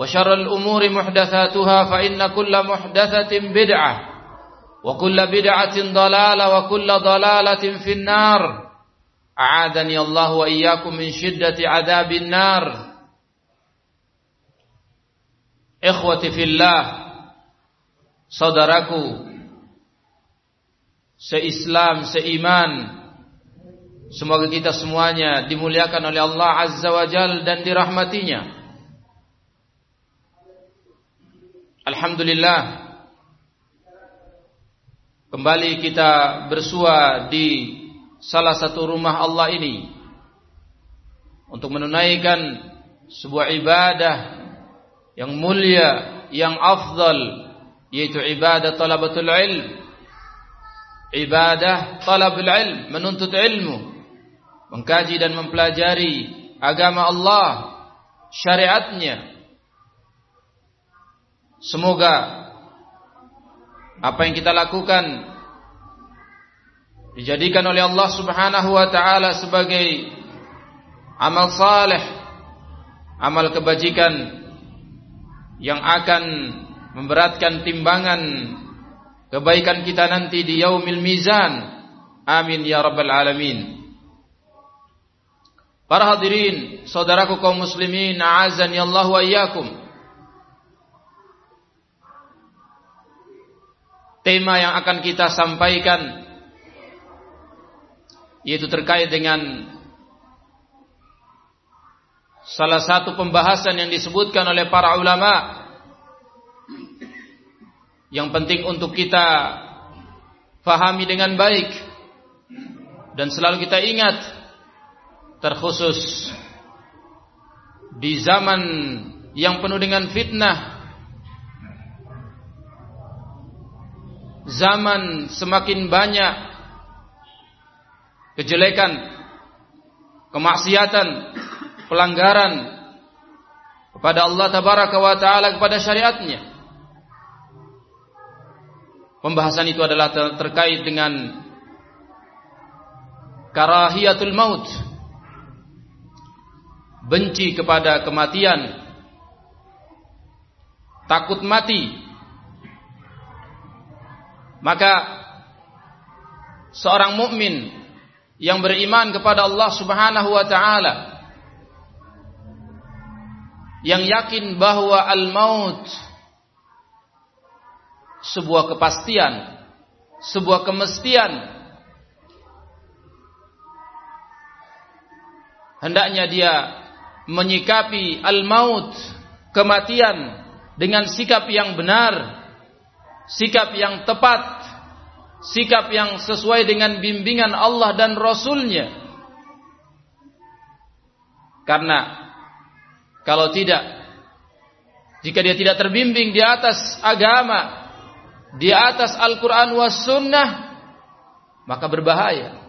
وشر الأمور محدثاتها فإن كل محدثة بدعة وكل بدعة ضلالة وكل ضلالة في النار أعاذني الله وإياكم من شدة عذاب النار Ikhwati fillah Saudaraku Seislam, seiman Semoga kita semuanya dimuliakan oleh Allah Azza wa Jal dan dirahmatinya Alhamdulillah Kembali kita bersua di salah satu rumah Allah ini Untuk menunaikan sebuah ibadah yang mulia, yang afdal yaitu ibadah talabatul ilm. Ibadah talabul ilm, menuntut ilmu, mengkaji dan mempelajari agama Allah, syariatnya. Semoga apa yang kita lakukan dijadikan oleh Allah Subhanahu wa taala sebagai amal saleh, amal kebajikan yang akan memberatkan timbangan kebaikan kita nanti di yaumil mizan. Amin ya rabbal alamin. Para hadirin, saudaraku kaum muslimin, a'azani Allah wa iyyakum. Tema yang akan kita sampaikan yaitu terkait dengan salah satu pembahasan yang disebutkan oleh para ulama yang penting untuk kita fahami dengan baik dan selalu kita ingat terkhusus di zaman yang penuh dengan fitnah zaman semakin banyak kejelekan kemaksiatan pelanggaran kepada Allah tabaraka wa taala kepada syariatnya. Pembahasan itu adalah ter terkait dengan karahiyatul maut. Benci kepada kematian. Takut mati. Maka seorang mukmin yang beriman kepada Allah Subhanahu wa taala yang yakin bahwa al-maut sebuah kepastian, sebuah kemestian. Hendaknya dia menyikapi al-maut, kematian dengan sikap yang benar, sikap yang tepat, sikap yang sesuai dengan bimbingan Allah dan Rasulnya. Karena kalau tidak, jika dia tidak terbimbing di atas agama, di atas Al-Quran was sunnah, maka berbahaya.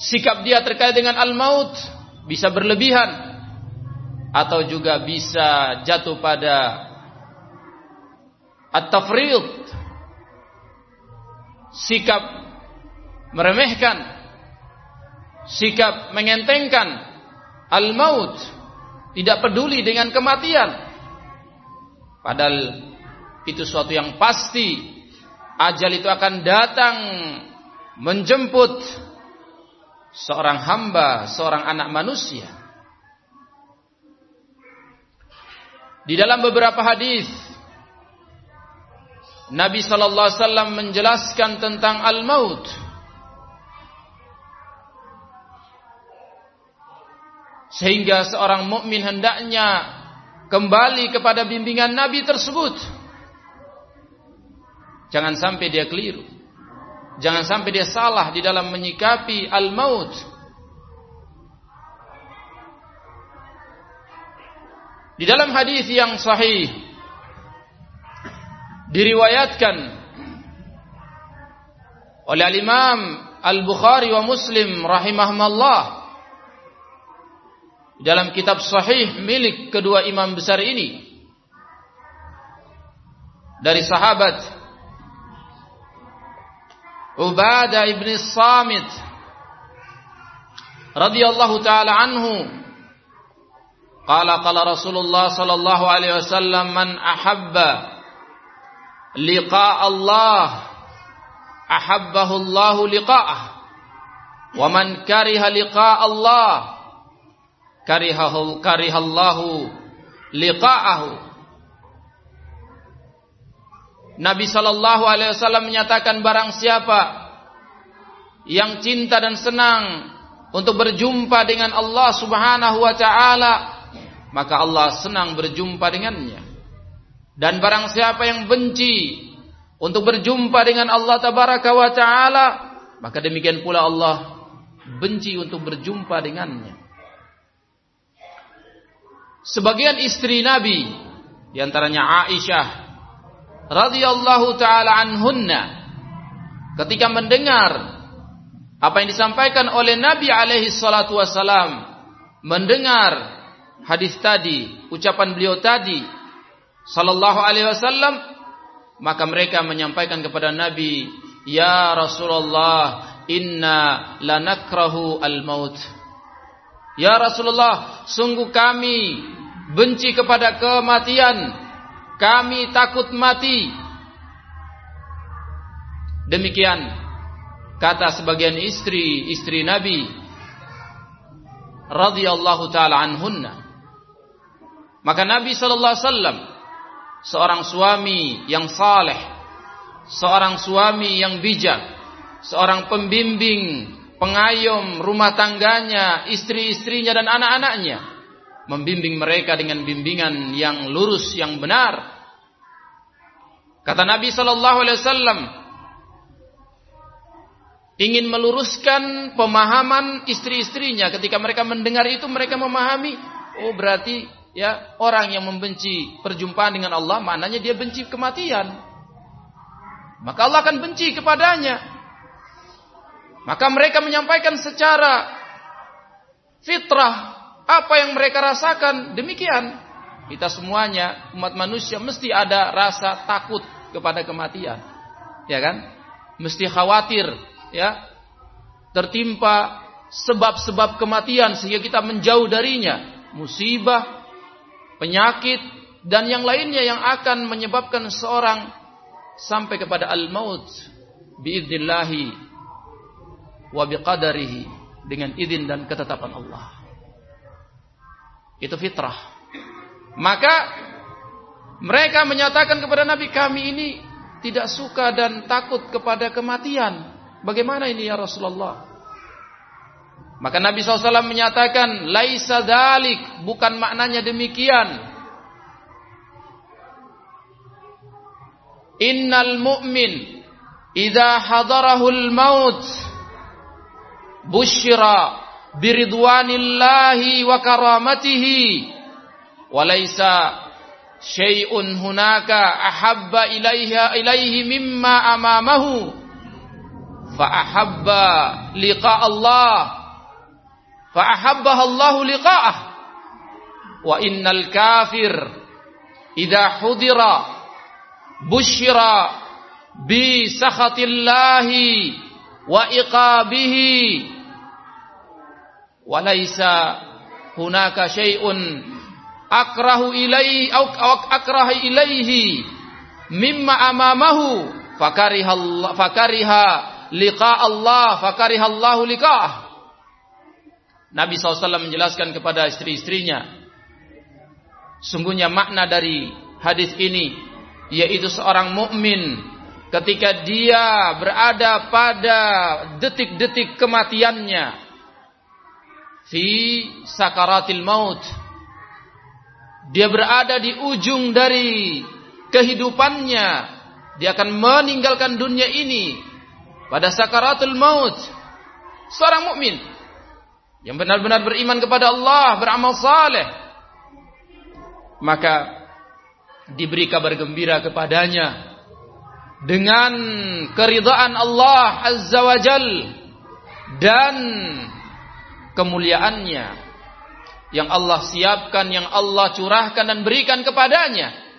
Sikap dia terkait dengan al-maut bisa berlebihan atau juga bisa jatuh pada at-tafrid. Sikap meremehkan. Sikap mengentengkan. Al-maut. Tidak peduli dengan kematian. Padahal itu suatu yang pasti. Ajal itu akan datang menjemput seorang hamba seorang anak manusia. Di dalam beberapa hadis Nabi sallallahu alaihi wasallam menjelaskan tentang al-maut. Sehingga seorang mukmin hendaknya kembali kepada bimbingan Nabi tersebut. Jangan sampai dia keliru. Jangan sampai dia salah di dalam menyikapi al-maut. Di dalam hadis yang sahih diriwayatkan oleh Al-Imam Al-Bukhari wa Muslim rahimahumullah dalam kitab sahih milik kedua imam besar ini dari sahabat Ubadah ibn Samit radhiyallahu taala anhu. Qala qala Rasulullah sallallahu alaihi wasallam man ahabba liqa Allah. Ahabbahu Allah liqa'ah. Wa man kariha liqa Allah. Karihahu karihallahu liqa'ahu. Nabi sallallahu alaihi wasallam menyatakan barang siapa yang cinta dan senang untuk berjumpa dengan Allah Subhanahu wa taala maka Allah senang berjumpa dengannya. Dan barang siapa yang benci untuk berjumpa dengan Allah tabaraka wa taala, maka demikian pula Allah benci untuk berjumpa dengannya. Sebagian istri Nabi di antaranya Aisyah radhiyallahu taala anhunna ketika mendengar apa yang disampaikan oleh Nabi alaihi salatu wasalam mendengar hadis tadi, ucapan beliau tadi sallallahu alaihi wasallam, maka mereka menyampaikan kepada Nabi, "Ya Rasulullah, inna lanakrahu al-maut." Ya Rasulullah, sungguh kami benci kepada kematian. Kami takut mati. Demikian kata sebagian istri istri Nabi radhiyallahu taala anhunna. Maka Nabi sallallahu alaihi wasallam seorang suami yang saleh, seorang suami yang bijak, seorang pembimbing, pengayom rumah tangganya, istri-istrinya dan anak-anaknya, membimbing mereka dengan bimbingan yang lurus, yang benar. Kata Nabi sallallahu alaihi wasallam ingin meluruskan pemahaman istri-istrinya. Ketika mereka mendengar itu mereka memahami oh berarti ya orang yang membenci perjumpaan dengan Allah maknanya dia benci kematian. Maka Allah akan benci kepadanya. Maka mereka menyampaikan secara fitrah apa yang mereka rasakan. Demikian. Kita semuanya umat manusia mesti ada rasa takut kepada kematian. Ya kan? Mesti khawatir ya. Tertimpa sebab-sebab kematian sehingga kita menjauh darinya. Musibah penyakit dan yang lainnya yang akan menyebabkan seorang sampai kepada al-maut biidnillahi wa biqadarihi dengan izin dan ketetapan Allah. Itu fitrah. Maka mereka menyatakan kepada Nabi kami ini tidak suka dan takut kepada kematian. Bagaimana ini ya Rasulullah? Maka Nabi SAW menyatakan, Laisa dalik, bukan maknanya demikian. Innal mu'min, Iza hadarahul maut, Bushira, biridwanillahi wa karamatihi, Walaysa syai'un hunaka ahabba ilaiha ilaihi mimma amamahu, Fa ahabba liqa Allah, fa ahabbaha Allah liqa'ah wa innal kafir idza hudira busyira bi sakhatillahi wa iqabihi wa laisa hunaka syai'un akrahu ilaihi au akrahu ilaihi mimma amamahu fakariha fakariha liqa Allah fakariha Allah liqa'ah Nabi SAW menjelaskan kepada istri-istrinya sungguhnya makna dari hadis ini yaitu seorang mukmin ketika dia berada pada detik-detik kematiannya fi sakaratil maut dia berada di ujung dari kehidupannya. Dia akan meninggalkan dunia ini pada sakaratul maut. Seorang mukmin yang benar-benar beriman kepada Allah, beramal saleh, maka diberi kabar gembira kepadanya dengan keridhaan Allah Azza wa Jal dan kemuliaannya yang Allah siapkan, yang Allah curahkan dan berikan kepadanya.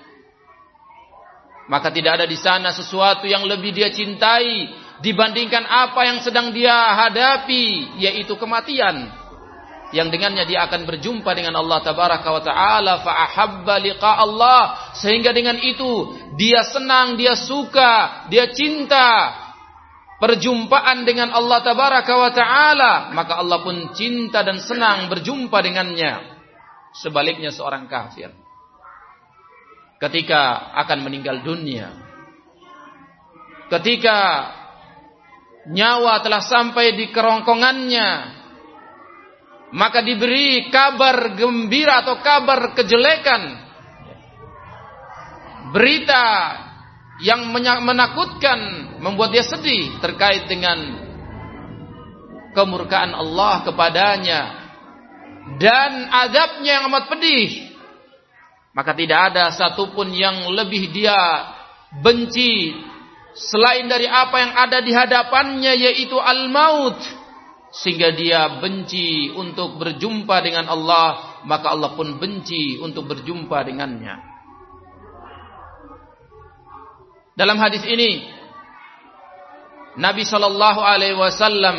Maka tidak ada di sana sesuatu yang lebih dia cintai dibandingkan apa yang sedang dia hadapi, yaitu kematian. Yang dengannya dia akan berjumpa dengan Allah tabaraka wa taala fa ahabba liqa Allah sehingga dengan itu dia senang, dia suka, dia cinta perjumpaan dengan Allah tabaraka wa taala, maka Allah pun cinta dan senang berjumpa dengannya. Sebaliknya seorang kafir ketika akan meninggal dunia, ketika nyawa telah sampai di kerongkongannya, maka diberi kabar gembira atau kabar kejelekan, berita yang menakutkan, membuat dia sedih terkait dengan kemurkaan Allah kepadanya dan adabnya yang amat pedih. Maka tidak ada satupun yang lebih dia benci selain dari apa yang ada di hadapannya yaitu al-maut sehingga dia benci untuk berjumpa dengan Allah maka Allah pun benci untuk berjumpa dengannya. Dalam hadis ini Nabi Shallallahu Alaihi Wasallam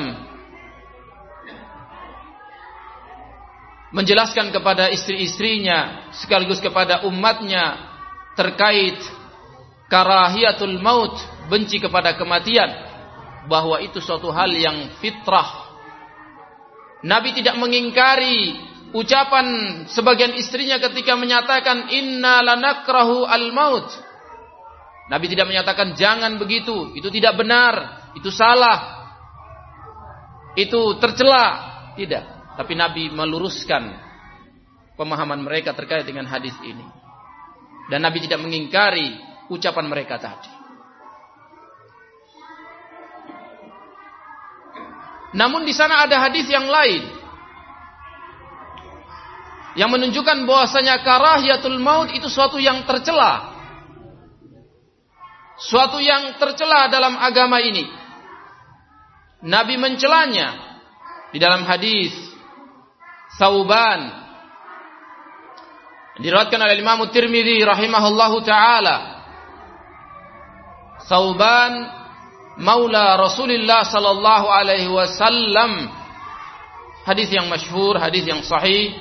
menjelaskan kepada istri-istrinya sekaligus kepada umatnya terkait karahiyatul maut benci kepada kematian bahwa itu suatu hal yang fitrah Nabi tidak mengingkari ucapan sebagian istrinya ketika menyatakan inna lanakrahu al maut Nabi tidak menyatakan jangan begitu, itu tidak benar, itu salah, itu tercela, tidak. Tapi Nabi meluruskan pemahaman mereka terkait dengan hadis ini. Dan Nabi tidak mengingkari ucapan mereka tadi. Namun di sana ada hadis yang lain. Yang menunjukkan bahwasanya karahiyatul maut itu suatu yang tercela. Suatu yang tercela dalam agama ini. Nabi mencelanya. Di dalam hadis. Sauban. Diriwayatkan oleh Imam Tirmizi rahimahullahu taala. Sauban maula Rasulullah sallallahu alaihi wasallam. Hadis yang masyhur, hadis yang sahih.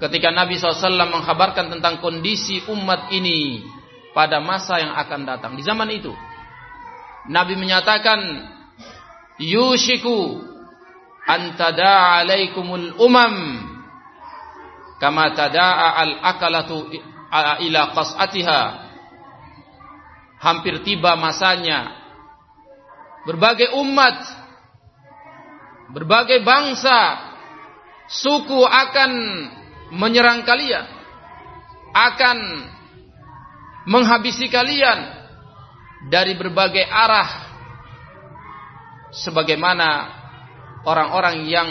Ketika Nabi SAW mengkhabarkan tentang kondisi umat ini pada masa yang akan datang. Di zaman itu. Nabi menyatakan yushiku antada alaikumul umam kama tadaa al akalatu ila qas'atiha. Hampir tiba masanya berbagai umat berbagai bangsa suku akan menyerang kalian akan menghabisi kalian dari berbagai arah sebagaimana orang-orang yang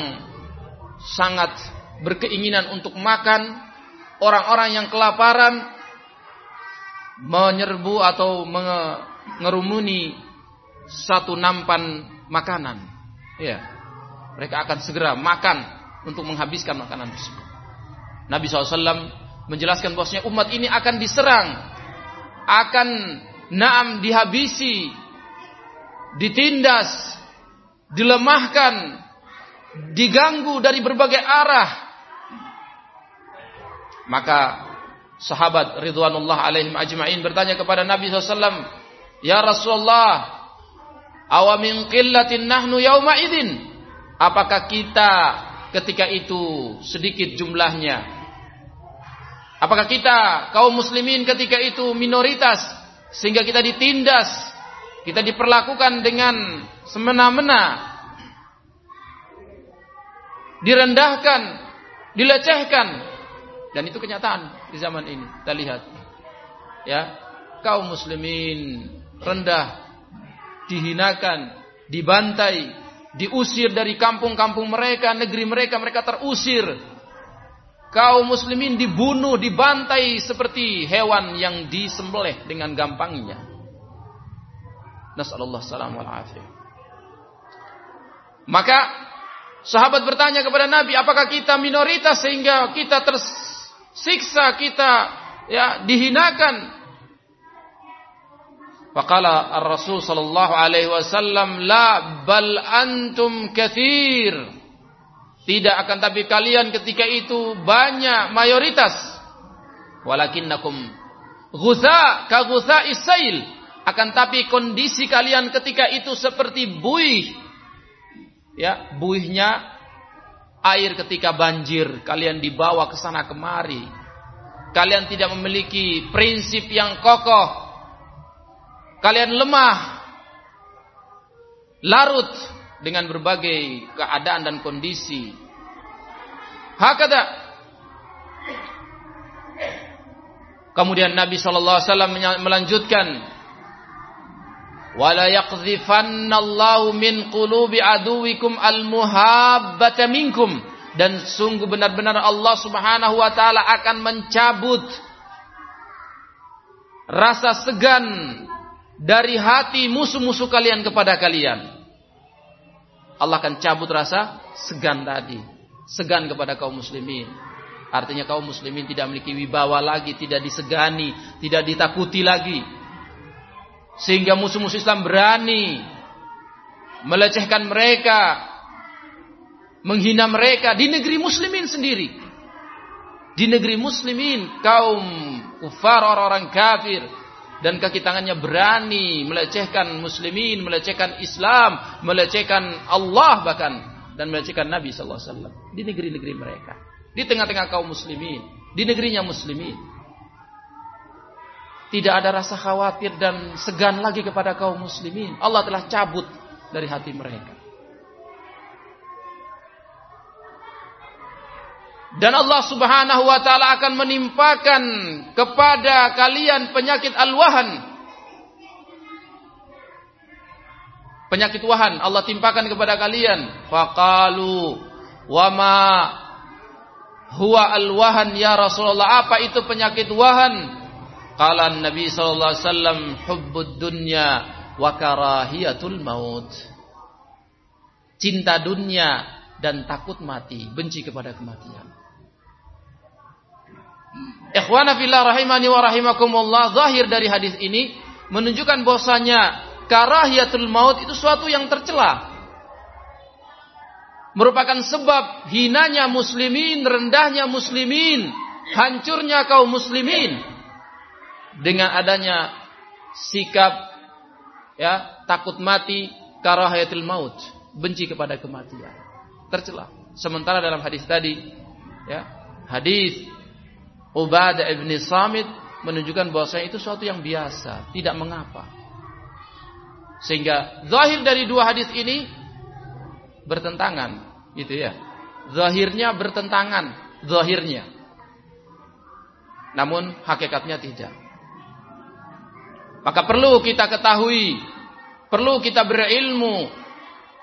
sangat berkeinginan untuk makan, orang-orang yang kelaparan menyerbu atau mengerumuni satu nampan makanan. Ya. Mereka akan segera makan untuk menghabiskan makanan tersebut. Nabi SAW menjelaskan bahwasanya umat ini akan diserang, akan naam dihabisi, ditindas, dilemahkan, diganggu dari berbagai arah. Maka sahabat Ridwanullah alaihim ajma'in bertanya kepada Nabi SAW, Ya Rasulullah, awamin qillatin nahnu yauma idin. Apakah kita ketika itu sedikit jumlahnya? Apakah kita kaum muslimin ketika itu minoritas sehingga kita ditindas, kita diperlakukan dengan semena-mena, direndahkan, dilecehkan dan itu kenyataan di zaman ini. Kita lihat ya, kaum muslimin rendah, dihinakan, dibantai, diusir dari kampung-kampung mereka, negeri mereka, mereka terusir kaum muslimin dibunuh, dibantai seperti hewan yang disembelih dengan gampangnya. Nasallallahu salam wal afiyah. Maka sahabat bertanya kepada Nabi, apakah kita minoritas sehingga kita tersiksa, kita ya dihinakan? Faqala ar-Rasul sallallahu alaihi wasallam, "La bal antum katsir." Tidak akan tapi kalian ketika itu banyak mayoritas. Walakinnakum ghutha ka ghutha isail. Akan tapi kondisi kalian ketika itu seperti buih. Ya, buihnya air ketika banjir. Kalian dibawa ke sana kemari. Kalian tidak memiliki prinsip yang kokoh. Kalian lemah. Larut dengan berbagai keadaan dan kondisi. Hakada. Kemudian Nabi sallallahu alaihi wasallam melanjutkan wala yaqdhifannallahu min qulubi aduwikum almuhabbata minkum dan sungguh benar-benar Allah Subhanahu wa taala akan mencabut rasa segan dari hati musuh-musuh kalian kepada kalian. Allah akan cabut rasa segan tadi. Segan kepada kaum muslimin. Artinya kaum muslimin tidak memiliki wibawa lagi, tidak disegani, tidak ditakuti lagi. Sehingga musuh-musuh Islam berani melecehkan mereka, menghina mereka di negeri muslimin sendiri. Di negeri muslimin, kaum kufar orang-orang kafir dan kaki tangannya berani melecehkan muslimin, melecehkan Islam, melecehkan Allah bahkan dan melecehkan Nabi sallallahu alaihi wasallam di negeri-negeri mereka, di tengah-tengah kaum muslimin, di negerinya muslimin. Tidak ada rasa khawatir dan segan lagi kepada kaum muslimin. Allah telah cabut dari hati mereka. Dan Allah subhanahu wa ta'ala akan menimpakan kepada kalian penyakit al-wahan. Penyakit wahan Allah timpakan kepada kalian. Faqalu wama huwa al-wahan ya Rasulullah. Apa itu penyakit wahan? Qala Nabi sallallahu alaihi wasallam hubbud dunya wa karahiyatul maut. Cinta dunia dan takut mati, benci kepada kematian. Ikhwana fillah rahimani wa rahimakumullah, zahir dari hadis ini menunjukkan bahwasanya karahiyatul maut itu suatu yang tercela. Merupakan sebab hinanya muslimin, rendahnya muslimin, hancurnya kaum muslimin dengan adanya sikap ya takut mati karahiyatul maut, benci kepada kematian. Tercela. Sementara dalam hadis tadi ya, hadis Ubadah ibn Samit menunjukkan bahwasanya itu suatu yang biasa, tidak mengapa. Sehingga zahir dari dua hadis ini bertentangan, gitu ya. Zahirnya bertentangan, zahirnya. Namun hakikatnya tidak. Maka perlu kita ketahui, perlu kita berilmu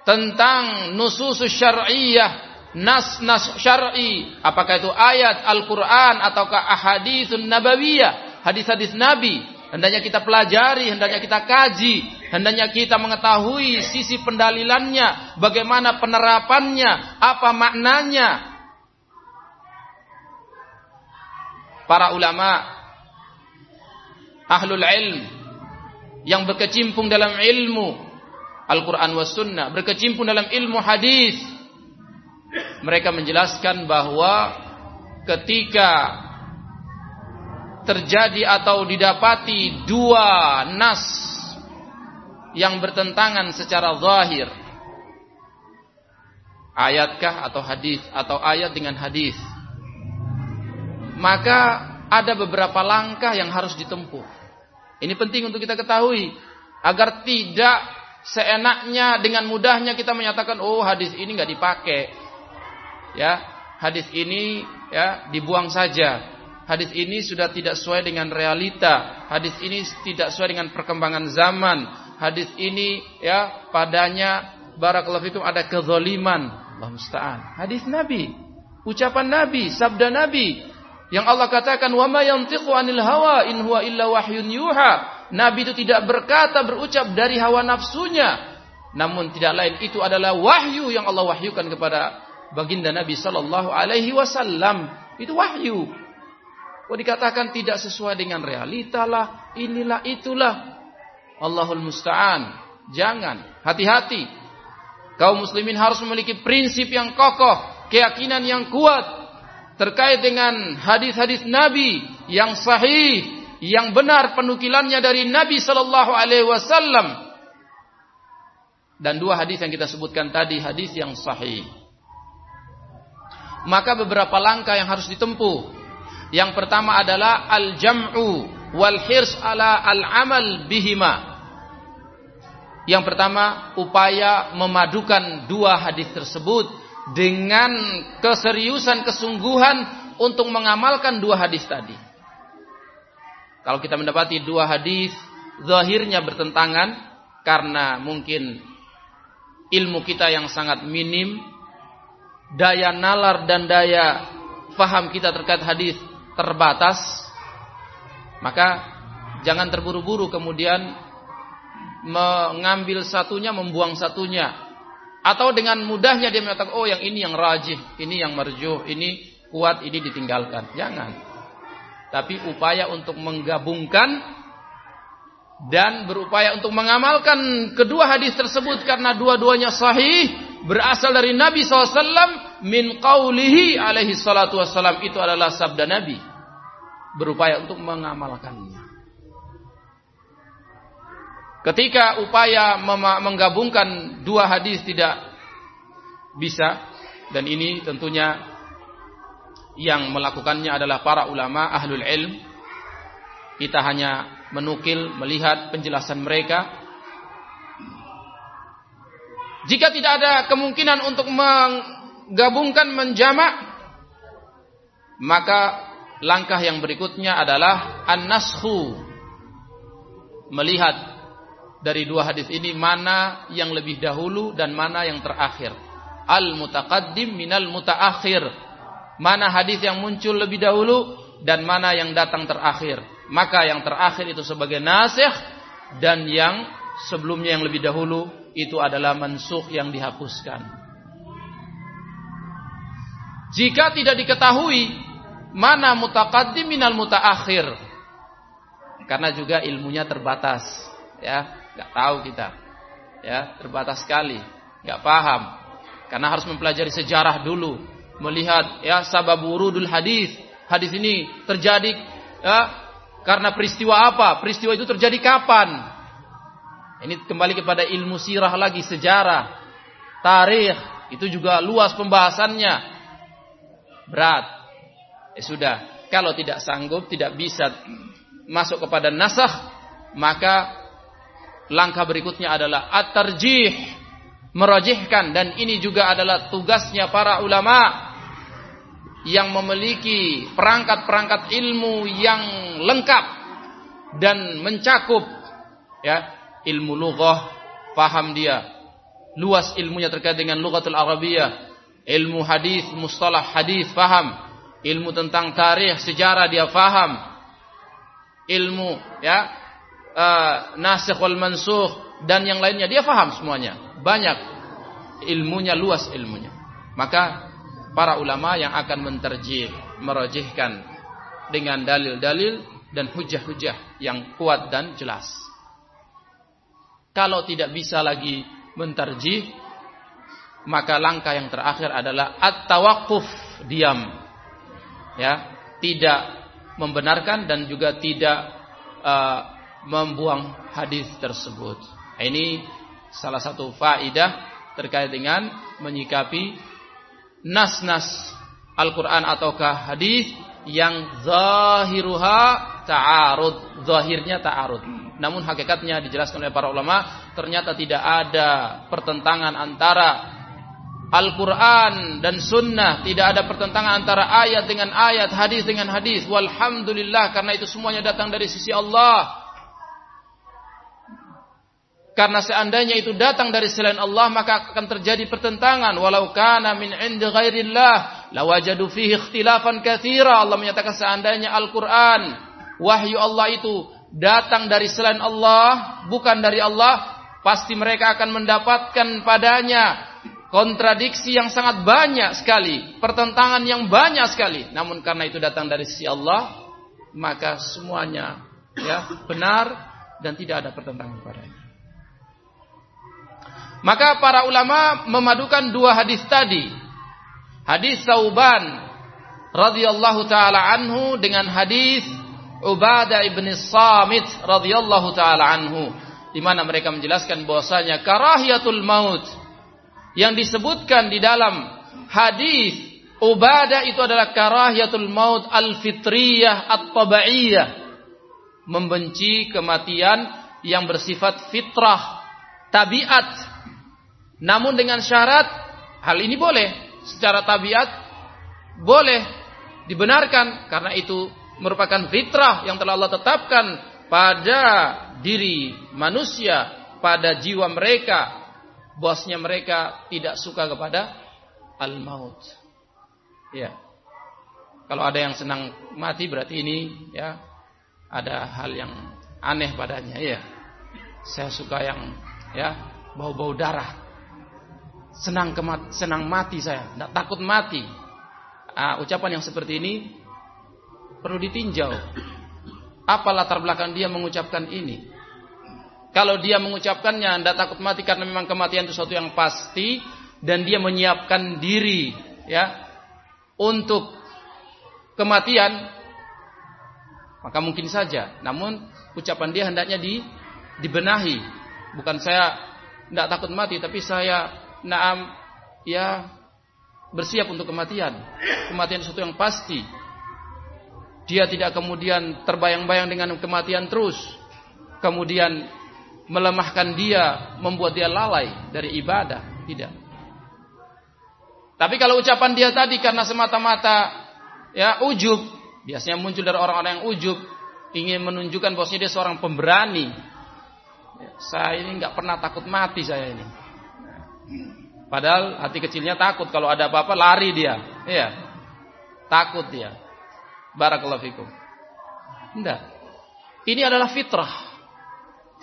tentang nusus syar'iyyah nas-nas syar'i, apakah itu ayat Al-Qur'an ataukah ahaditsun nabawiyah, hadis-hadis Nabi, hendaknya kita pelajari, hendaknya kita kaji Hendaknya kita mengetahui sisi pendalilannya, bagaimana penerapannya, apa maknanya. Para ulama ahlul ilm yang berkecimpung dalam ilmu Al-Quran was sunnah, berkecimpung dalam ilmu hadis. Mereka menjelaskan bahwa ketika terjadi atau didapati dua nas yang bertentangan secara zahir ayatkah atau hadis atau ayat dengan hadis maka ada beberapa langkah yang harus ditempuh. Ini penting untuk kita ketahui agar tidak seenaknya dengan mudahnya kita menyatakan oh hadis ini nggak dipakai ya hadis ini ya dibuang saja hadis ini sudah tidak sesuai dengan realita, hadis ini tidak sesuai dengan perkembangan zaman, hadis ini ya padanya barakallahu fikum ada kezaliman. Allah. Hadis Nabi, ucapan Nabi, sabda Nabi yang Allah katakan wa ma yantiqu anil hawa in huwa illa wahyun yuha. Nabi itu tidak berkata berucap dari hawa nafsunya, namun tidak lain itu adalah wahyu yang Allah wahyukan kepada baginda Nabi sallallahu alaihi wasallam. Itu wahyu. Oh dikatakan tidak sesuai dengan realita lah, inilah itulah. Allahul musta'an. Jangan, hati-hati. Kaum muslimin harus memiliki prinsip yang kokoh, keyakinan yang kuat terkait dengan hadis-hadis Nabi yang sahih, yang benar penukilannya dari Nabi sallallahu alaihi wasallam. Dan dua hadis yang kita sebutkan tadi hadis yang sahih. Maka beberapa langkah yang harus ditempuh yang pertama adalah al-jam'u wal hirs ala al-amal bihima. Yang pertama upaya memadukan dua hadis tersebut dengan keseriusan kesungguhan untuk mengamalkan dua hadis tadi. Kalau kita mendapati dua hadis zahirnya bertentangan karena mungkin ilmu kita yang sangat minim, daya nalar dan daya faham kita terkait hadis terbatas, maka jangan terburu-buru kemudian mengambil satunya, membuang satunya. Atau dengan mudahnya dia mengatakan, oh yang ini yang rajih, ini yang marjuh, ini kuat, ini ditinggalkan. Jangan. Tapi upaya untuk menggabungkan dan berupaya untuk mengamalkan kedua hadis tersebut karena dua-duanya sahih berasal dari Nabi SAW min qawlihi alaihi salatu wassalam. Itu adalah sabda Nabi. Berupaya untuk mengamalkannya. Ketika upaya menggabungkan dua hadis tidak bisa dan ini tentunya yang melakukannya adalah para ulama ahlul ilm kita hanya menukil melihat penjelasan mereka jika tidak ada kemungkinan untuk menggabungkan menjamak, maka langkah yang berikutnya adalah an-nashu. Melihat dari dua hadis ini mana yang lebih dahulu dan mana yang terakhir. Al-mutaqaddim minal mutaakhir. Mana hadis yang muncul lebih dahulu dan mana yang datang terakhir. Maka yang terakhir itu sebagai nasikh dan yang sebelumnya yang lebih dahulu itu adalah mansuh yang dihapuskan. Jika tidak diketahui mana mutaqaddim minal mutaakhir. Karena juga ilmunya terbatas, ya, nggak tahu kita. Ya, terbatas sekali, nggak paham. Karena harus mempelajari sejarah dulu, melihat ya sabab wurudul hadis. Hadis ini terjadi ya karena peristiwa apa? Peristiwa itu terjadi kapan? Ini kembali kepada ilmu sirah lagi, sejarah, tarikh, itu juga luas pembahasannya. Berat. Ya sudah, kalau tidak sanggup, tidak bisa masuk kepada nasah, maka langkah berikutnya adalah at-tarjih, merajihkan dan ini juga adalah tugasnya para ulama yang memiliki perangkat-perangkat ilmu yang lengkap dan mencakup ya ilmu lughah, paham dia. Luas ilmunya terkait dengan lughatul Arabiyah, ilmu hadis, mustalah hadis, paham. Ilmu tentang tarikh, sejarah dia paham. Ilmu ya uh, nasikh wal mansukh, dan yang lainnya dia faham semuanya. Banyak ilmunya luas ilmunya. Maka para ulama yang akan menterjih, merojihkan dengan dalil-dalil dan hujah-hujah yang kuat dan jelas. Kalau tidak bisa lagi menterjih, maka langkah yang terakhir adalah at-tawaqquf, diam. Ya, tidak membenarkan dan juga tidak uh, membuang hadis tersebut. Ini salah satu faidah terkait dengan menyikapi nas-nas Al-Quran ataukah hadis yang zahiruha ta'arud, zahirnya ta'arud. Namun hakikatnya dijelaskan oleh para ulama ternyata tidak ada pertentangan antara Al-Quran dan Sunnah tidak ada pertentangan antara ayat dengan ayat, hadis dengan hadis. Walhamdulillah karena itu semuanya datang dari sisi Allah. Karena seandainya itu datang dari selain Allah maka akan terjadi pertentangan. Walau kana min indi ghairillah lawajadu fihi ikhtilafan katsira. Allah menyatakan seandainya Al-Quran wahyu Allah itu datang dari selain Allah bukan dari Allah pasti mereka akan mendapatkan padanya kontradiksi yang sangat banyak sekali, pertentangan yang banyak sekali. Namun karena itu datang dari sisi Allah, maka semuanya ya benar dan tidak ada pertentangan padanya. Maka para ulama memadukan dua hadis tadi. Hadis Sauban radhiyallahu taala anhu dengan hadis Ubadah ibn Samit radhiyallahu taala anhu di mana mereka menjelaskan bahwasanya karahiyatul maut yang disebutkan di dalam hadis Ubadah itu adalah karahiyatul maut al-fitriyah at-tabaiyah. Membenci kematian yang bersifat fitrah, tabiat. Namun dengan syarat hal ini boleh secara tabiat boleh dibenarkan karena itu merupakan fitrah yang telah Allah tetapkan pada diri manusia, pada jiwa mereka, bosnya mereka tidak suka kepada al-maut. Ya. Kalau ada yang senang mati berarti ini ya ada hal yang aneh padanya ya. Saya suka yang ya bau-bau darah. Senang kemat, senang mati saya, tidak takut mati. Ah, ucapan yang seperti ini perlu ditinjau. Apa latar belakang dia mengucapkan ini? Kalau dia mengucapkannya, anda takut mati karena memang kematian itu sesuatu yang pasti dan dia menyiapkan diri ya untuk kematian, maka mungkin saja. Namun ucapan dia hendaknya di, dibenahi. Bukan saya tidak takut mati, tapi saya naam ya bersiap untuk kematian. Kematian sesuatu yang pasti. Dia tidak kemudian terbayang-bayang dengan kematian terus. Kemudian melemahkan dia, membuat dia lalai dari ibadah, tidak. Tapi kalau ucapan dia tadi karena semata-mata ya ujub, biasanya muncul dari orang-orang yang ujub, ingin menunjukkan bahwasanya dia seorang pemberani. Ya, saya ini nggak pernah takut mati saya ini. Padahal hati kecilnya takut kalau ada apa-apa lari dia, iya. Takut dia. Barakallahu fikum. Enggak. Ini adalah fitrah.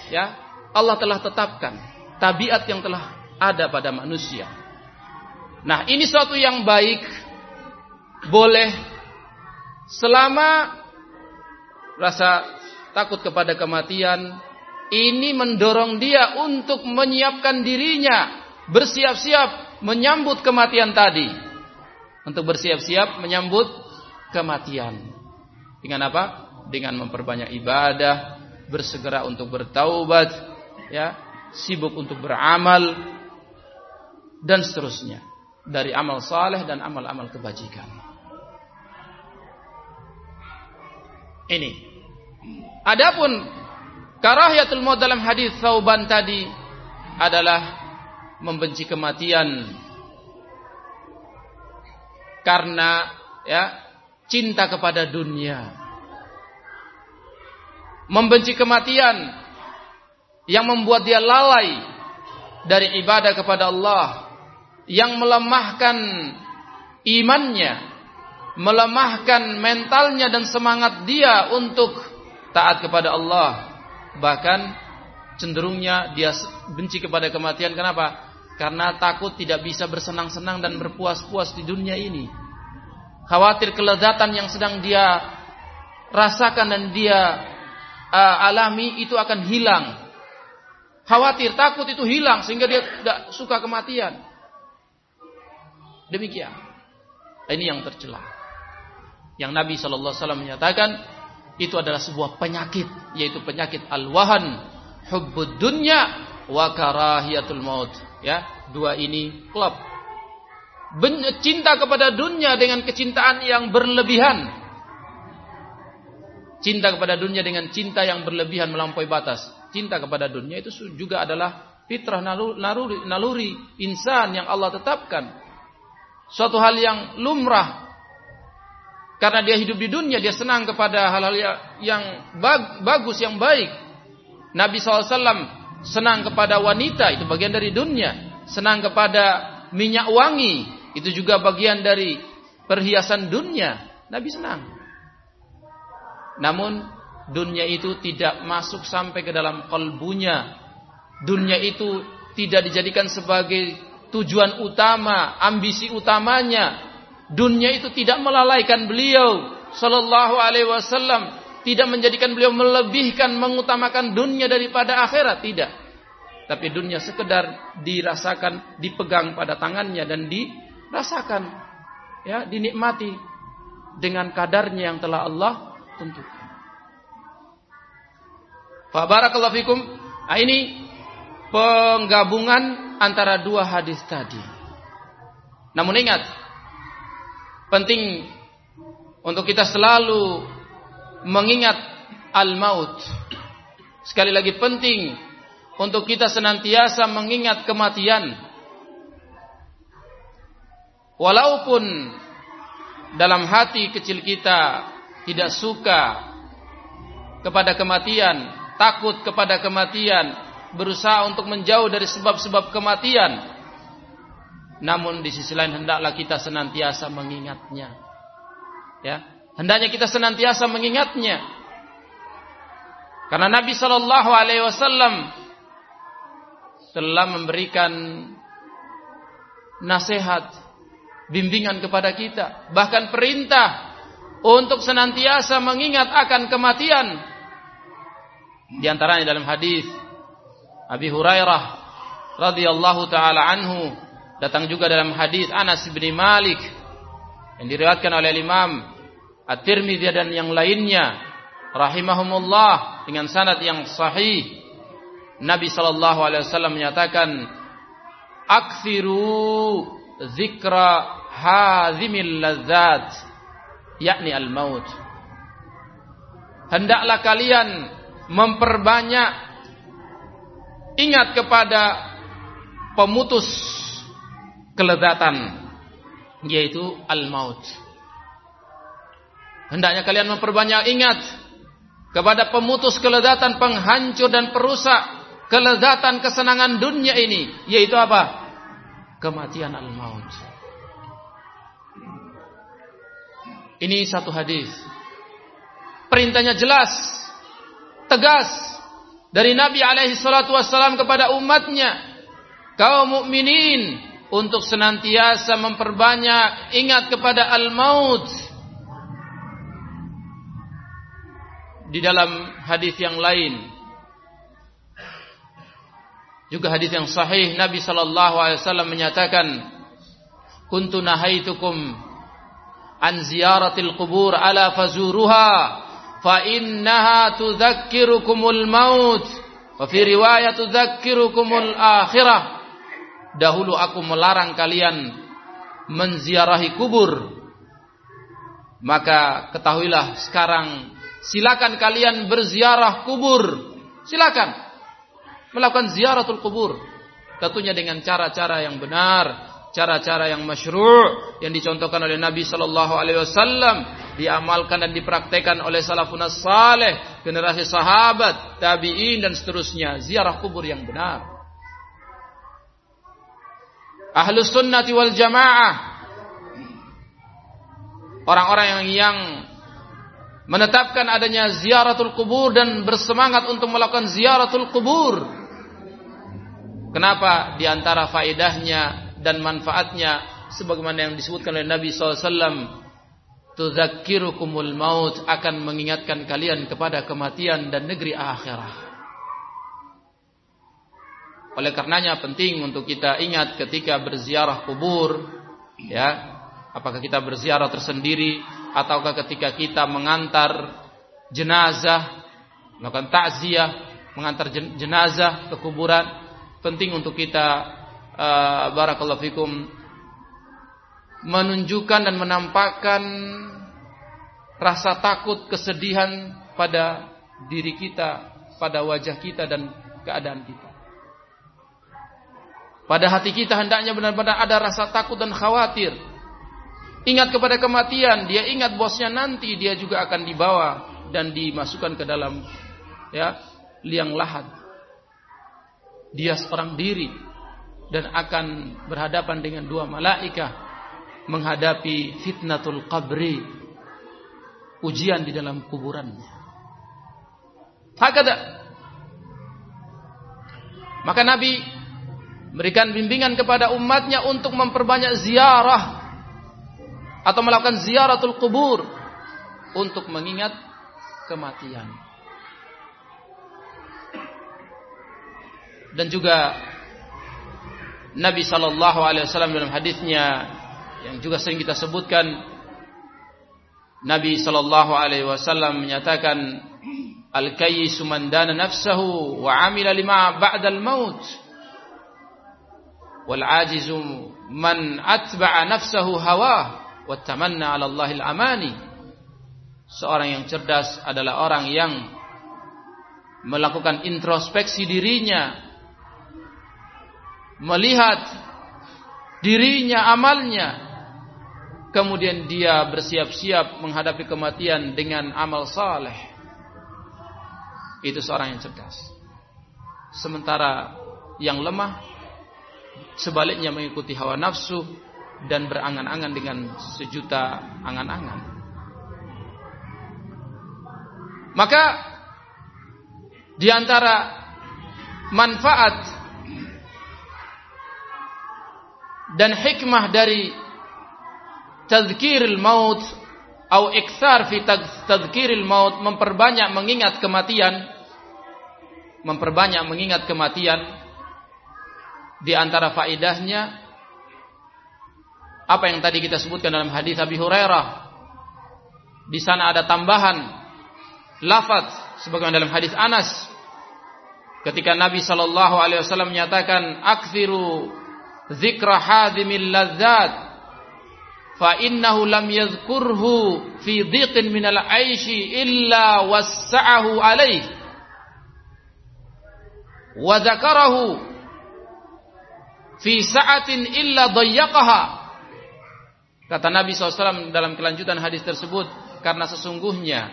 Ya, Allah telah tetapkan tabiat yang telah ada pada manusia. Nah, ini suatu yang baik boleh selama rasa takut kepada kematian ini mendorong dia untuk menyiapkan dirinya bersiap-siap menyambut kematian tadi. Untuk bersiap-siap menyambut kematian. Dengan apa? Dengan memperbanyak ibadah, bersegera untuk bertaubat, ya, sibuk untuk beramal dan seterusnya dari amal saleh dan amal-amal kebajikan. Ini. Adapun karahiyatul maut dalam hadis Thauban tadi adalah membenci kematian karena ya cinta kepada dunia. Membenci kematian yang membuat dia lalai dari ibadah kepada Allah, yang melemahkan imannya, melemahkan mentalnya dan semangat dia untuk taat kepada Allah. Bahkan cenderungnya dia benci kepada kematian. Kenapa? Karena takut tidak bisa bersenang-senang dan berpuas-puas di dunia ini. Khawatir kelezatan yang sedang dia rasakan dan dia uh, alami itu akan hilang. Khawatir, takut itu hilang sehingga dia tidak suka kematian. Demikian. Ini yang tercela. Yang Nabi Wasallam menyatakan itu adalah sebuah penyakit, yaitu penyakit al-wahan, hubbud dunya wa karahiyatul maut ya dua ini klub cinta kepada dunia dengan kecintaan yang berlebihan. Cinta kepada dunia dengan cinta yang berlebihan melampaui batas. Cinta kepada dunia itu juga adalah fitrah naluri, naluri insan yang Allah tetapkan. Suatu hal yang lumrah. Karena dia hidup di dunia dia senang kepada hal-hal yang bagus yang baik. Nabi SAW senang kepada wanita itu bagian dari dunia, senang kepada minyak wangi itu juga bagian dari perhiasan dunia. Nabi senang. Namun dunia itu tidak masuk sampai ke dalam kalbunya. Dunia itu tidak dijadikan sebagai tujuan utama, ambisi utamanya. Dunia itu tidak melalaikan beliau sallallahu alaihi wasallam tidak menjadikan beliau melebihkan mengutamakan dunia daripada akhirat tidak tapi dunia sekedar dirasakan dipegang pada tangannya dan dirasakan ya dinikmati dengan kadarnya yang telah Allah tentukan Fa barakallahu fikum nah, ini penggabungan antara dua hadis tadi namun ingat penting untuk kita selalu mengingat al-maut. Sekali lagi penting untuk kita senantiasa mengingat kematian. Walaupun dalam hati kecil kita tidak suka kepada kematian, takut kepada kematian, berusaha untuk menjauh dari sebab-sebab kematian. Namun di sisi lain hendaklah kita senantiasa mengingatnya. Ya, Hendaknya kita senantiasa mengingatnya. Karena Nabi Shallallahu Alaihi Wasallam telah memberikan nasihat, bimbingan kepada kita, bahkan perintah untuk senantiasa mengingat akan kematian. Di antaranya dalam hadis Abi Hurairah radhiyallahu taala anhu datang juga dalam hadis Anas bin Malik yang diriwayatkan oleh Imam At-Tirmidzi dan yang lainnya rahimahumullah dengan sanad yang sahih Nabi sallallahu alaihi wasallam menyatakan aktsiru zikra hazimil ladzat yakni al-maut hendaklah kalian memperbanyak ingat kepada pemutus kelezatan yaitu al-maut Hendaknya kalian memperbanyak ingat kepada pemutus kelezatan, penghancur dan perusak kelezatan kesenangan dunia ini, yaitu apa? Kematian al-maut. Ini satu hadis. Perintahnya jelas, tegas dari Nabi alaihi salatu wassalam kepada umatnya, kaum mukminin untuk senantiasa memperbanyak ingat kepada al-maut di dalam hadis yang lain juga hadis yang sahih Nabi sallallahu alaihi wasallam menyatakan kuntu nahaitukum an ziyaratil qubur ala fazuruha fa innaha tudzakkirukumul maut wa fi riwayat tudzakkirukumul akhirah dahulu aku melarang kalian menziarahi kubur maka ketahuilah sekarang Silakan kalian berziarah kubur. Silakan. Melakukan ziaratul kubur. Tentunya dengan cara-cara yang benar, cara-cara yang masyru' yang dicontohkan oleh Nabi sallallahu alaihi wasallam, diamalkan dan dipraktekkan oleh salafun saleh, generasi sahabat, tabi'in dan seterusnya, ziarah kubur yang benar. Ahlus sunnati wal jamaah orang-orang yang, yang menetapkan adanya ziaratul kubur dan bersemangat untuk melakukan ziaratul kubur. Kenapa? Di antara faedahnya dan manfaatnya sebagaimana yang disebutkan oleh Nabi SAW Tudzakirukumul maut akan mengingatkan kalian kepada kematian dan negeri akhirah. Oleh karenanya penting untuk kita ingat ketika berziarah kubur, ya, apakah kita berziarah tersendiri ataukah ketika kita mengantar jenazah, melakukan takziah, mengantar jenazah ke kuburan, penting untuk kita uh, barakallahu fikum menunjukkan dan menampakkan rasa takut, kesedihan pada diri kita, pada wajah kita dan keadaan kita. Pada hati kita hendaknya benar-benar ada rasa takut dan khawatir. Ingat kepada kematian, dia ingat bosnya nanti dia juga akan dibawa dan dimasukkan ke dalam ya liang lahat. Dia seorang diri dan akan berhadapan dengan dua malaikat menghadapi fitnatul qabri ujian di dalam kuburannya. Hakada maka Nabi berikan bimbingan kepada umatnya untuk memperbanyak ziarah atau melakukan ziaratul kubur untuk mengingat kematian. Dan juga Nabi sallallahu alaihi wasallam dalam hadisnya yang juga sering kita sebutkan Nabi sallallahu alaihi wasallam menyatakan al-kayyisu man dana nafsahu wa amila lima ba'da al-maut wal ajizu man atba'a nafsahu hawa wa tamanna 'ala Allahil amani. Seorang yang cerdas adalah orang yang melakukan introspeksi dirinya melihat dirinya amalnya kemudian dia bersiap-siap menghadapi kematian dengan amal saleh. Itu seorang yang cerdas. Sementara yang lemah sebaliknya mengikuti hawa nafsu dan berangan-angan dengan sejuta angan-angan. Maka di antara manfaat dan hikmah dari tadzkiril maut atau iktsar fi tadzkiril maut memperbanyak mengingat kematian memperbanyak mengingat kematian. Di antara faedahnya apa yang tadi kita sebutkan dalam hadis Abi Hurairah di sana ada tambahan lafaz sebagaimana dalam hadis Anas. Ketika Nabi sallallahu alaihi wasallam menyatakan aktsiru dzikra hadimil ladzat fa innahu lam yadhkurhu fi dhiqin minal aishi illa wassa'ahu alaih wa dzakarahu fi sa'atin illa dayyaqaha. Kata Nabi SAW dalam kelanjutan hadis tersebut karena sesungguhnya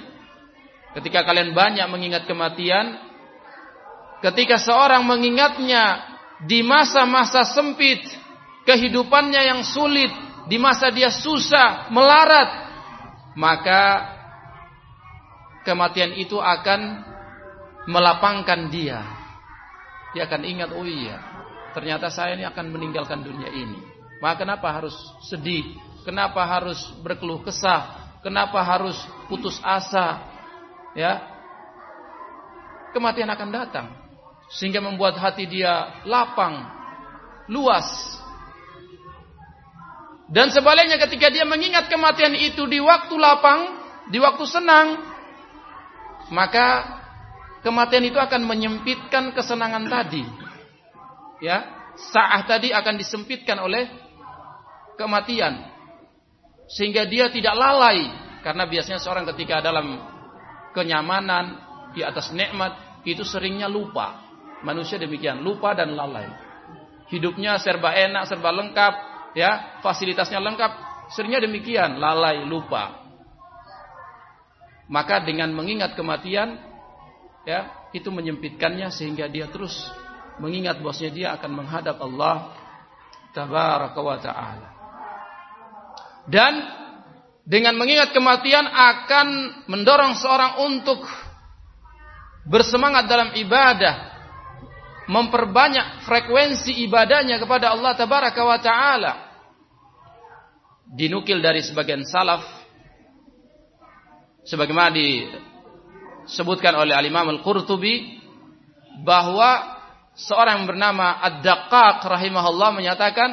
ketika kalian banyak mengingat kematian ketika seorang mengingatnya di masa-masa sempit kehidupannya yang sulit di masa dia susah, melarat, maka kematian itu akan melapangkan dia. Dia akan ingat, oh iya, ternyata saya ini akan meninggalkan dunia ini. Maka kenapa harus sedih? Kenapa harus berkeluh kesah? Kenapa harus putus asa? Ya, kematian akan datang sehingga membuat hati dia lapang, luas, dan sebaliknya ketika dia mengingat kematian itu di waktu lapang, di waktu senang, maka kematian itu akan menyempitkan kesenangan tadi. Ya, saat tadi akan disempitkan oleh kematian. Sehingga dia tidak lalai karena biasanya seorang ketika dalam kenyamanan di atas nikmat itu seringnya lupa. Manusia demikian, lupa dan lalai. Hidupnya serba enak, serba lengkap, ya fasilitasnya lengkap. Seringnya demikian lalai lupa. Maka dengan mengingat kematian ya itu menyempitkannya sehingga dia terus mengingat bosnya dia akan menghadap Allah tabaraka wa taala. Dan dengan mengingat kematian akan mendorong seorang untuk bersemangat dalam ibadah, memperbanyak frekuensi ibadahnya kepada Allah tabaraka wa taala. Dinukil dari sebagian salaf sebagaimana disebutkan oleh Al-Imam Al-Qurtubi bahwa seorang yang bernama Ad-Daqqaq rahimahullah menyatakan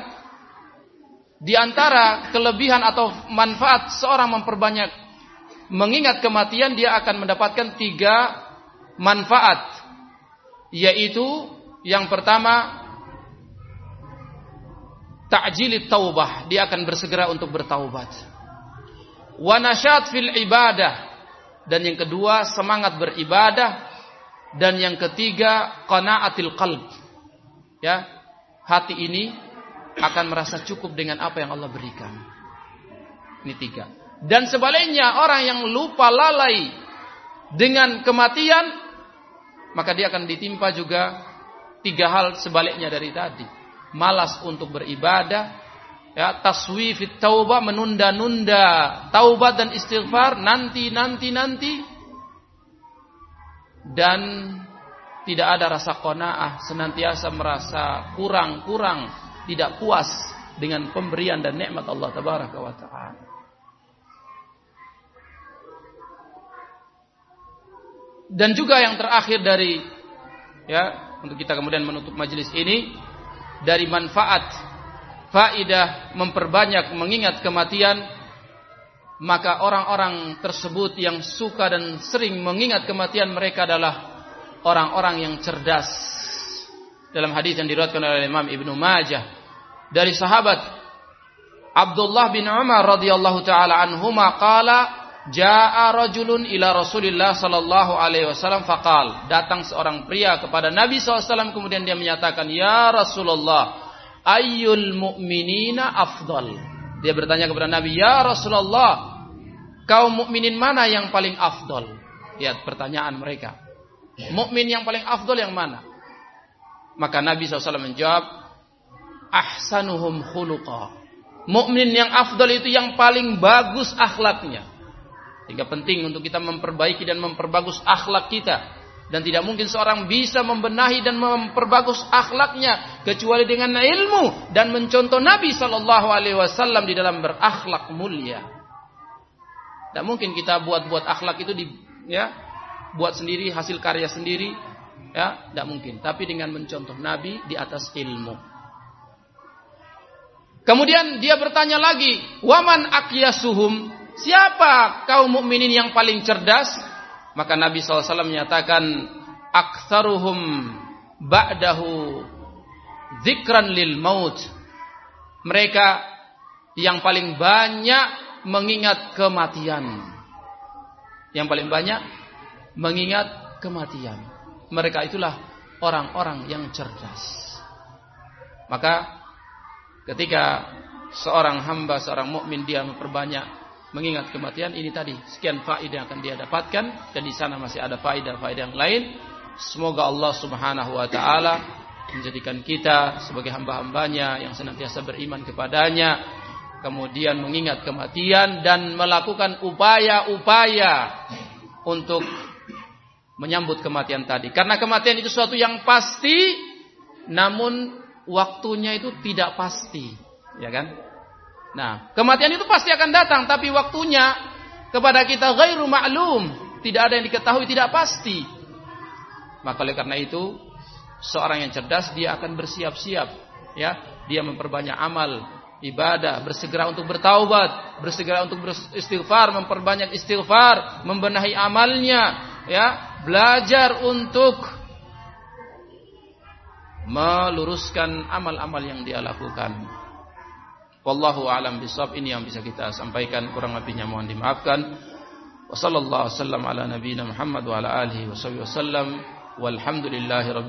di antara kelebihan atau manfaat seorang memperbanyak mengingat kematian dia akan mendapatkan tiga manfaat yaitu yang pertama ta'jilit taubah dia akan bersegera untuk bertaubat. Wa nasyat fil ibadah. Dan yang kedua semangat beribadah. Dan yang ketiga qanaatil qalb. Ya hati ini akan merasa cukup dengan apa yang Allah berikan. Ini tiga. Dan sebaliknya orang yang lupa lalai dengan kematian maka dia akan ditimpa juga tiga hal sebaliknya dari tadi. Malas untuk beribadah, ya, taswifit taubah menunda-nunda taubat dan istighfar nanti nanti nanti dan tidak ada rasa qanaah, senantiasa merasa kurang-kurang, tidak puas dengan pemberian dan nikmat Allah tabaraka wa taala. Dan juga yang terakhir dari ya untuk kita kemudian menutup majelis ini dari manfaat faidah memperbanyak mengingat kematian maka orang-orang tersebut yang suka dan sering mengingat kematian mereka adalah orang-orang yang cerdas. Dalam hadis yang diriwayatkan oleh Imam Ibnu Majah dari sahabat Abdullah bin Umar radhiyallahu taala anhuma qala Ja'a rajulun ila Rasulillah sallallahu alaihi wasallam faqal. Datang seorang pria kepada Nabi SAW kemudian dia menyatakan, "Ya Rasulullah, ayyul mu'minina afdal?" Dia bertanya kepada Nabi, "Ya Rasulullah, kaum mukminin mana yang paling afdal?" Lihat pertanyaan mereka. Mukmin yang paling afdal yang mana? Maka Nabi SAW menjawab, "Ahsanuhum khuluqa." Mukmin yang afdal itu yang paling bagus akhlaknya. Sehingga penting untuk kita memperbaiki dan memperbagus akhlak kita. Dan tidak mungkin seorang bisa membenahi dan memperbagus akhlaknya kecuali dengan ilmu dan mencontoh Nabi Shallallahu Alaihi Wasallam di dalam berakhlak mulia. Tidak mungkin kita buat-buat akhlak itu di ya buat sendiri hasil karya sendiri ya tidak mungkin. Tapi dengan mencontoh Nabi di atas ilmu. Kemudian dia bertanya lagi, waman akyasuhum Siapa kaum mukminin yang paling cerdas? Maka Nabi SAW menyatakan, Aktsaruhum ba'dahu zikran lil maut. Mereka yang paling banyak mengingat kematian. Yang paling banyak mengingat kematian. Mereka itulah orang-orang yang cerdas. Maka ketika seorang hamba, seorang mukmin dia memperbanyak mengingat kematian ini tadi sekian faedah yang akan dia dapatkan dan di sana masih ada faedah-faedah yang lain. Semoga Allah Subhanahu wa taala menjadikan kita sebagai hamba-hambanya yang senantiasa beriman kepadanya, kemudian mengingat kematian dan melakukan upaya-upaya untuk menyambut kematian tadi. Karena kematian itu suatu yang pasti namun waktunya itu tidak pasti, ya kan? Nah, kematian itu pasti akan datang, tapi waktunya kepada kita gairu ma'lum, tidak ada yang diketahui, tidak pasti. Maka oleh karena itu, seorang yang cerdas dia akan bersiap-siap, ya, dia memperbanyak amal, ibadah, bersegera untuk bertaubat, bersegera untuk beristighfar, memperbanyak istighfar, membenahi amalnya, ya, belajar untuk meluruskan amal-amal yang dia lakukan. Wallahu a'lam bishawab. Ini yang bisa kita sampaikan, kurang lebihnya mohon dimaafkan. Wassallallahu ala Muhammad wa ala alihi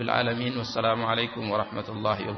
alamin. Wassalamualaikum warahmatullahi wabarakatuh.